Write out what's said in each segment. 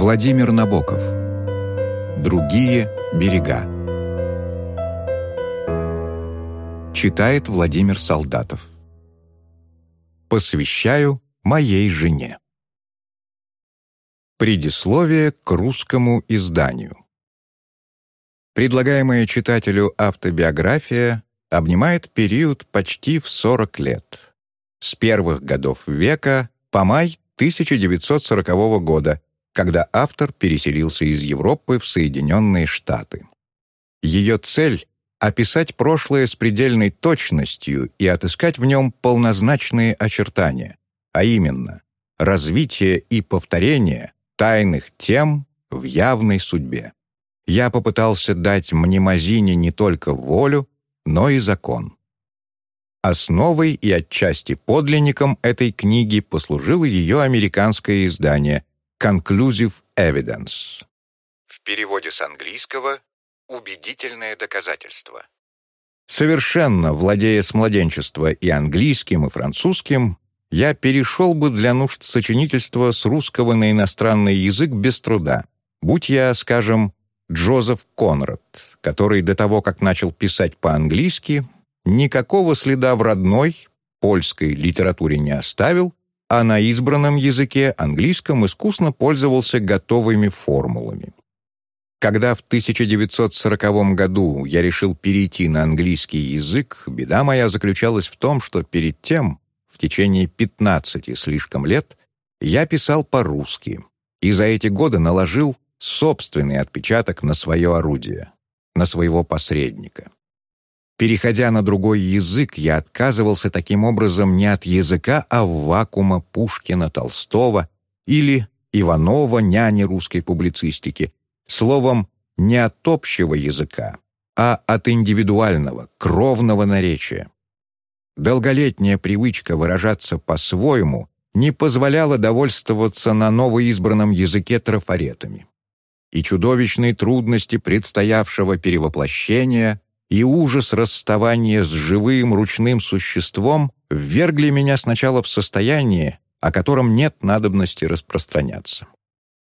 Владимир Набоков. Другие берега. Читает Владимир Солдатов. Посвящаю моей жене. Предисловие к русскому изданию. Предлагаемая читателю автобиография обнимает период почти в 40 лет. С первых годов века по май 1940 года, когда автор переселился из Европы в Соединенные Штаты. Ее цель — описать прошлое с предельной точностью и отыскать в нем полнозначные очертания, а именно развитие и повторение тайных тем в явной судьбе. Я попытался дать мнемозине не только волю, но и закон. Основой и отчасти подлинником этой книги послужило ее американское издание «Conclusive Evidence». В переводе с английского «убедительное доказательство». Совершенно владея с младенчества и английским, и французским, я перешел бы для нужд сочинительства с русского на иностранный язык без труда, будь я, скажем, Джозеф Конрад, который до того, как начал писать по-английски, никакого следа в родной, польской литературе не оставил, а на избранном языке английском искусно пользовался готовыми формулами. Когда в 1940 году я решил перейти на английский язык, беда моя заключалась в том, что перед тем, в течение 15 слишком лет, я писал по-русски, и за эти годы наложил собственный отпечаток на свое орудие, на своего посредника. Переходя на другой язык, я отказывался таким образом не от языка, а вакуума Пушкина, Толстого или Иванова, няни русской публицистики, словом, не от общего языка, а от индивидуального, кровного наречия. Долголетняя привычка выражаться по-своему не позволяла довольствоваться на новоизбранном языке трафаретами. И чудовищные трудности предстоявшего перевоплощения и ужас расставания с живым ручным существом ввергли меня сначала в состояние, о котором нет надобности распространяться.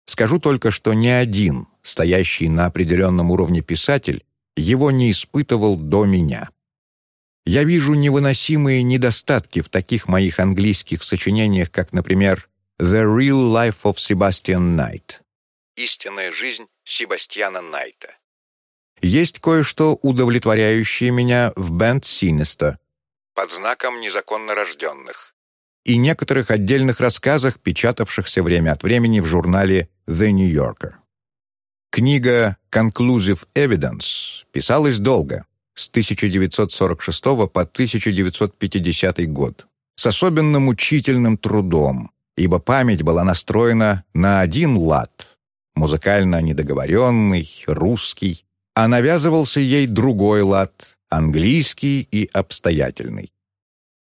Скажу только, что ни один, стоящий на определенном уровне писатель, его не испытывал до меня. Я вижу невыносимые недостатки в таких моих английских сочинениях, как, например, «The Real Life of Sebastian Knight» «Истинная жизнь Себастьяна Найта», есть кое-что удовлетворяющее меня в «Бенд Синеста» под знаком незаконно рожденных и некоторых отдельных рассказах, печатавшихся время от времени в журнале «The New Yorker». Книга «Conclusive Evidence» писалась долго, с 1946 по 1950 год, с особенно мучительным трудом, ибо память была настроена на один лад, музыкально недоговоренный, русский, а навязывался ей другой лад, английский и обстоятельный.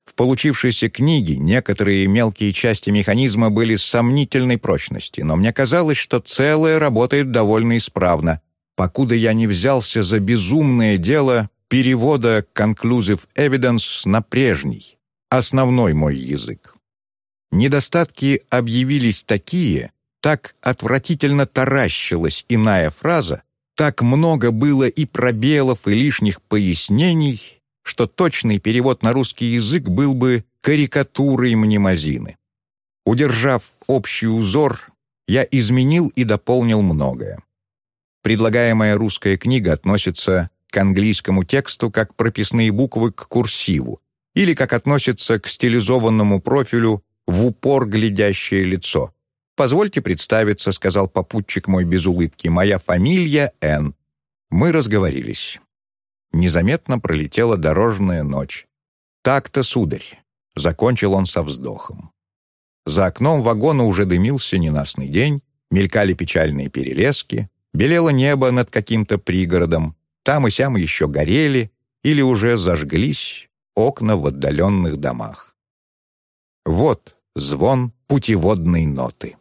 В получившейся книге некоторые мелкие части механизма были сомнительной прочности, но мне казалось, что целое работает довольно исправно, покуда я не взялся за безумное дело перевода «conclusive evidence» на прежний, основной мой язык. Недостатки объявились такие, так отвратительно таращилась иная фраза, так много было и пробелов, и лишних пояснений, что точный перевод на русский язык был бы карикатурой мнемозины. Удержав общий узор, я изменил и дополнил многое. Предлагаемая русская книга относится к английскому тексту как прописные буквы к курсиву или как относится к стилизованному профилю в упор глядящее лицо. «Позвольте представиться», — сказал попутчик мой без улыбки. «Моя фамилия Н». Мы разговорились. Незаметно пролетела дорожная ночь. «Так-то, сударь», — закончил он со вздохом. За окном вагона уже дымился ненастный день, мелькали печальные перелески, белело небо над каким-то пригородом, там и сям еще горели или уже зажглись окна в отдаленных домах. Вот звон путеводной ноты.